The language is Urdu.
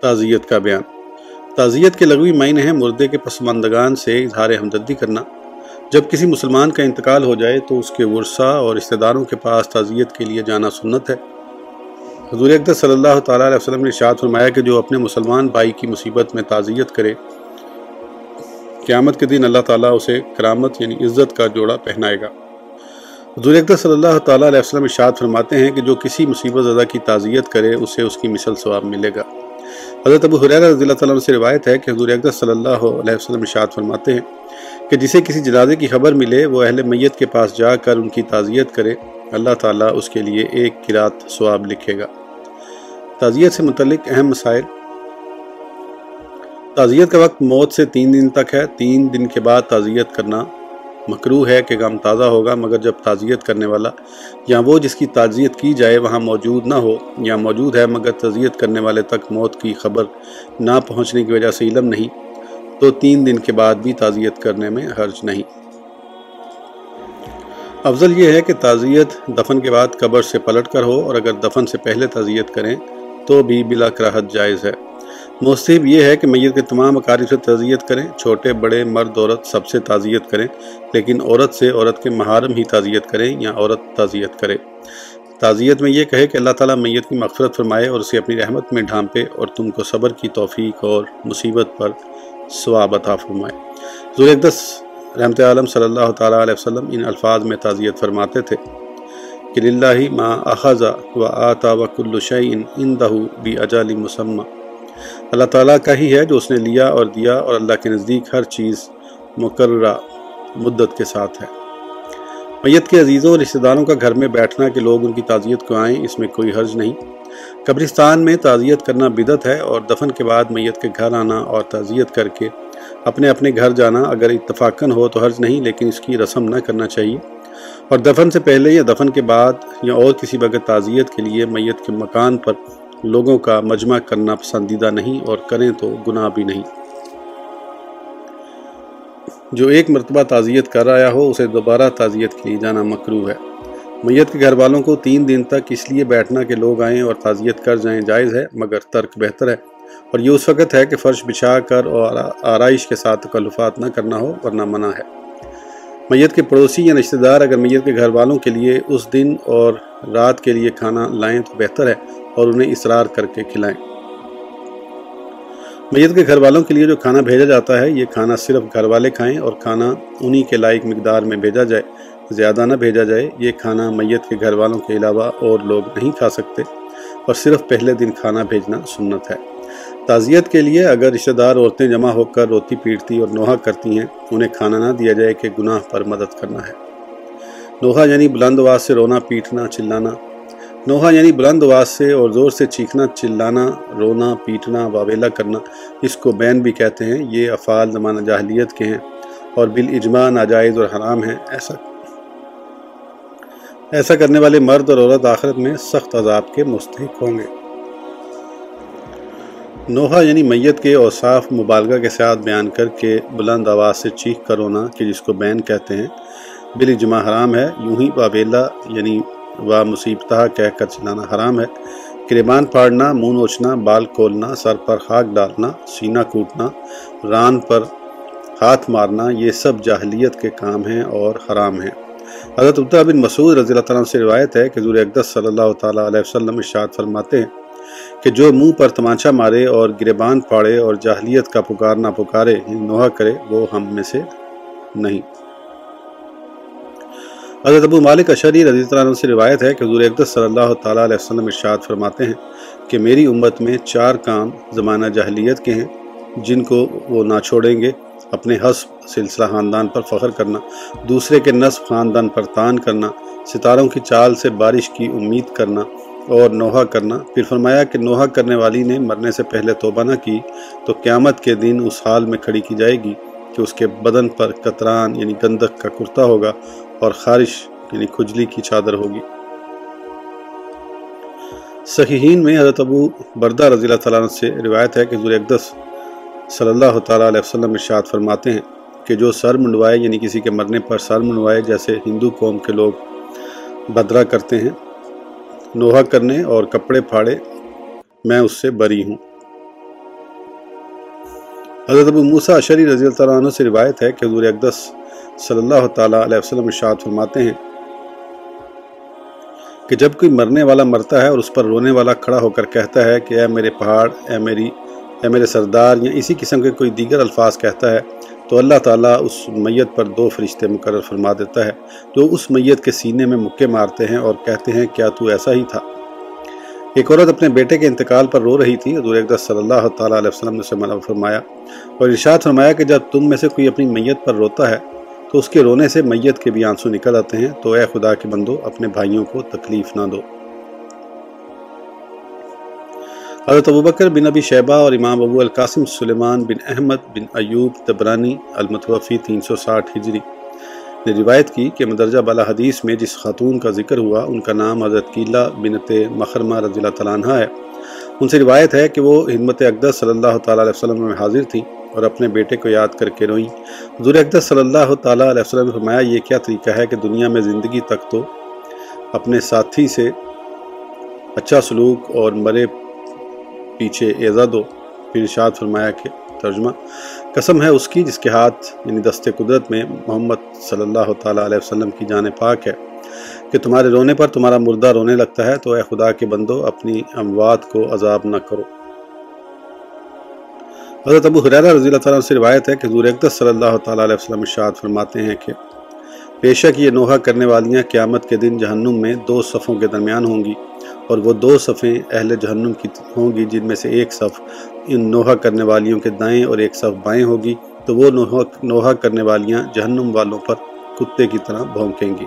تعزیت کا بیان۔ تعزیت کے لغوی معنی ہیں مردے کے پسماندگان سے اظہار ہمدردی کرنا۔ جب کسی مسلمان کا انتقال ہو جائے تو اس کے ورثہ اور رشتہ داروں کے پاس تعزیت کے لیے جانا سنت ہے۔ حضور اقدس صلی اللہ تعالیٰ علیہ وسلم نے اشاعت فرمایا کہ جو اپنے مسلمان بھائی کی مصیبت میں تعزیت کرے، قیامت کے دن اللہ تعالیٰ اسے کرامت یعنی عزت کا جوڑا پہنائے گا۔ حضور اقدس صلی اللہ تعالیٰ علیہ وسلم اشاعت فرماتے ہیں کہ جو کسی مصیبت زدہ کی تعزیت کرے، اسے اس کی مثل ثواب ملے گا۔ حضرت ابو حریرہ رضی اللہ تعالیٰ سے روایت ہے کہ حضور اقدس صلی اللہ علیہ وسلم اشاعت فرماتے ہیں کہ جسے کسی جنازے کی خبر ملے، وہ اہل میت کے پاس جا کر ان کی تعزیت کرے۔ اللہ تعالیٰ اس کے لیے ایک قرات ثواب لکھے گا۔ تعزیت سے متعلق اہم مسائل۔ تعزیت کا وقت موت سے تین دن تک ہے۔ تین دن کے بعد تعزیت کرنا۔ مکرو ہے کہ غم تازہ ہوگا، مگر جب تعزیت کرنے والا یا وہ جس کی تعزیت کی جائے وہاں موجود نہ ہو، یا موجود ہے مگر تعزیت کرنے والے تک موت کی خبر نہ پہنچنے کی وجہ سے علم نہیں، تو تین دن کے بعد بھی تعزیت کرنے میں حرج نہیں۔ افضل یہ ہے کہ تعزیت دفن کے بعد قبر سے پلٹ کر ہو، اور اگر دفن سے پہلے تعزیت کریں تو بھی بلا کراہت جائز ہے۔ مستحب یہ ہے کہ میت کے تمام اقارب سے تعزیت کریں، چھوٹے، بڑے، مرد، عورت سب سے تعزیت کریں، لیکن عورت سے عورت کے محارم ہی تعزیت کریں یا عورت تعزیت کرے۔ تعزیت میں یہ کہے کہ اللہ تعالیٰ میت کی مغفرت فرمائے اور اسے اپنی رحمت میں ڈھانپے اور تم کو صبر کی توفیق اور مصیبت پر ثواب عطا فرمائے۔ حضور اقدس رحمت عالم صلی اللہ تعالیٰ علیہ وسلم ان الفاظ میں تعزیت فرماتے تھے کہ للہ ما اخذ و آتا و کل شعین ان دہو بھی اجالی مسمہ اللہ تعالیٰ کا ہی ہے جو اس نے لیا اور دیا اور اللہ کے نزدیک ہر چیز مقررہ مدت کے ساتھ ہے۔ میت کے عزیزوں اور رشتہ داروں کا گھر میں بیٹھنا کہ لوگ ان کی تعزیت کو آئیں، اس میں کوئی حرج نہیں۔ قبرستان میں تعزیت کرنا بدت ہے اور دفن کے بعد میت کے گھر آنا اور تعزیت کر کے اپنے اپنے گھر جانا اگر اتفاقاً ہو تو حرج نہیں، لیکن اس کی رسم نہ کرنا چاہیے۔ اور دفن سے پہلے یا دفن کے بعد یا اور کسی بغیر تعزیت کے لیے میت کے مکان پر لوگوں کا مجمع کرنا پسندیدہ نہیں اور کریں تو گناہ بھی نہیں۔ جو ایک مرتبہ تعزیت کر رہا ہو، اسے دوبارہ تعزیت کے لیے جانا مکرو ہے۔ میت کے گھر والوں کو تین دن تک اس لیے بیٹھنا کہ لوگ آئیں اور تعزیت کر جائیں جائز ہے، مگر ترک بہتر ہے۔ اور یہ اس وقت ہے کہ فرش بچھا کر اور آرائش کے ساتھ تکلفات نہ کرنا ہو، ورنہ منع ہے۔ میت کے پڑوسی یا رشتہ دار اگر میت کے گھر والوں کے لیے اس دن اور رات کے لیے کھانا لائیں تو بہتر ہے۔ اور انہیں اصرار کر کے کھلائیں۔ میت کے گھر والوں کے لیے جو کھانا بھیجا جاتا ہے، یہ کھانا صرف گھر والے کھائیں اور کھانا انہی کے لائق مقدار میں بھیجا جائے، زیادہ نہ بھیجا جائے۔ یہ کھانا میت کے گھر والوں کے علاوہ اور لوگ نہیں کھا سکتے، اور صرف پہلے دن کھانا بھیجنا سنت ہے۔ تعزیت کے لیے اگر رشتہ دار عورتیں جمع ہو کر روتی پیٹتی اور نوحہ کرتی ہیں، انہیں کھانا نہ دیا جائے کہ گناہ پر مدد کرنا ہے۔ نوحہ یعنی بلند آواز سے رونا، پیٹنا، چلانا نوحہ یعنی بلند آواز سے اور زور سے چیخنا، چلانا، رونا، پیٹنا، واویلا کرنا، اس کو بین بھی کہتے ہیں۔ یہ افعال زمانہ جاہلیت کے ہیں اور بالاجماع ناجائز اور حرام ہیں۔ ایسا ایسا کرنے والے مرد اور عورت آخرت میں سخت عذاب کے مستحق ہوں گے۔ نوحہ یعنی میت کے اوصاف مبالغہ کے ساتھ بیان کر کے بلند آواز سے چیخ کر رونا، کہ جس کو بین کہتے ہیں بل اجماع حرام ہے۔ یوں ہی واویلا یعنی وا مصیبتہ کہہ کر چلانا حرام ہے۔ کرمان پھاڑنا، منہ نوچنا، بال کھولنا، سر پر خاک ڈالنا، سینہ کوٹنا، ران پر ہاتھ مارنا، یہ سب جاہلیت کے کام ہیں اور حرام ہیں۔ حضرت عبداللہ بن مسعود رضی اللہ تعالیٰ سے روایت ہے کہ ذور اقدس صلی اللہ تعالیٰ علیہ وسلم اشارت فرماتے ہیں کہ جو منہ پر تمانچہ مارے اور گربان پھاڑے اور جاہلیت کا پکارنا پکارے نوحہ کرے، وہ ہم میں سے نہیں۔ حضرت ابو مالک اشری رضی اللہ عنہ سے روایت ہے کہ حضور اقدس صلی اللہ تعالیٰ علیہ وسلم ارشاد فرماتے ہیں کہ میری امت میں چار کام زمانہ جاہلیت کے ہیں، جن کو وہ نہ چھوڑیں گے، اپنے حسب سلسلہ خاندان پر فخر کرنا، دوسرے کے نصب خاندان پر تان کرنا، ستاروں کی چال سے بارش کی امید کرنا اور نوحہ کرنا۔ پھر فرمایا کہ نوحہ کرنے والی نے مرنے سے پہلے توبہ نہ کی تو قیامت کے دن اس حال میں کھڑی کی جائے گی۔ کہ اس کے بدن پر قطران یعنی گندک کا کرتا ہوگا اور خارش یعنی کھجلی کی چادر ہوگی۔ صحیحین میں حضرت ابو بردہ رضی اللہ تعالیٰ سے روایت ہے کہ ذور اقدس صلی اللہ تعالیٰ علیہ وسلم ارشاد فرماتے ہیں کہ جو سر منڈوائے یعنی کسی کے مرنے پر سر منڈوائے جیسے ہندو قوم کے لوگ بدرہ کرتے ہیں، نوحہ کرنے اور کپڑے پھاڑے، میں اس سے بری ہوں۔ حضرت ابو موسیٰ اشری رضی اللہ عنہ سے روایت ہے کہ حضور اقدس صلی اللہ تعالیٰ علیہ وسلم اشاد فرماتے ہیں کہ جب کوئی مرنے والا مرتا ہے اور اس پر رونے والا کھڑا ہو کر کہتا ہے کہ اے میرے پہاڑ، اے میری، اے میرے سردار یا اسی قسم کے کوئی دیگر الفاظ کہتا ہے تو اللہ تعالیٰ اس میت پر دو فرشتے مقرر فرما دیتا ہے جو اس میت کے سینے میں مکے مارتے ہیں اور کہتے ہیں، کیا تو ایسا ہی تھا؟ ایک عورت اپنے بیٹے کے انتقال پر رو رہی تھی۔ حضور اقدس صلی اللہ تعالیٰ علیہ وسلم نے اسے منع فرمایا اور ارشاد فرمایا کہ جب تم میں سے کوئی اپنی میت پر روتا ہے تو اس کے رونے سے میت کے بھی آنسو نکل آتے ہیں۔ تو اے خدا کے بندو، اپنے بھائیوں کو تکلیف نہ دو۔ حضرت ابوبکر بن ابی شیبہ اور امام ابو القاسم سلیمان بن احمد بن ایوب تبرانی المتوفی تین سو ساٹھ ہجری۔ نے روایت کی کہ مدرجہ بالا حدیث میں جس خاتون کا ذکر ہوا، ان کا نام حضرت قیلہ بنت مخرمہ رضی اللہ تعالیٰ عنہ ہے۔ ان سے روایت ہے کہ وہ حدمت اقدس صلی اللہ تعالیٰ علیہ وسلم میں حاضر تھیں اور اپنے بیٹے کو یاد کر کے روئیں۔ حضور اقدس صلی اللہ تعالیٰ علیہ وسلم نے فرمایا، یہ کیا طریقہ ہے کہ دنیا میں زندگی تک تو اپنے ساتھی سے اچھا سلوک اور مرے پیچھے ایزا دو پھر ارشاد فرمایا کہ ترجمہ قسم ہے اس کی جس کے ہاتھ یعنی دست قدرت میں محمد صلی اللہ تعالیٰ علیہ وسلم کی جان پاک ہے کہ تمہارے رونے پر تمہارا مردہ رونے لگتا ہے تو اے خدا کے بندو، اپنی اموات کو عذاب نہ کرو۔ حضرت ابو حریرہ رضی اللہ تعالیٰ سے روایت ہے کہ حضور اقدس صلی اللہ تعالیٰ علیہ وسلم اشاد فرماتے ہیں کہ بے شک یہ نوحہ کرنے والیاں قیامت کے دن جہنم میں دو صفوں کے درمیان ہوں گی اور وہ دو صفیں اہل جہنم کی ہوں گی جن میں سے ایک صف ان نوحہ کرنے والیوں کے دائیں اور ایک صف بائیں ہوگی، تو وہ نوحہ کرنے والیاں جہنم والوں پر کتے کی طرح بھونکیں گی۔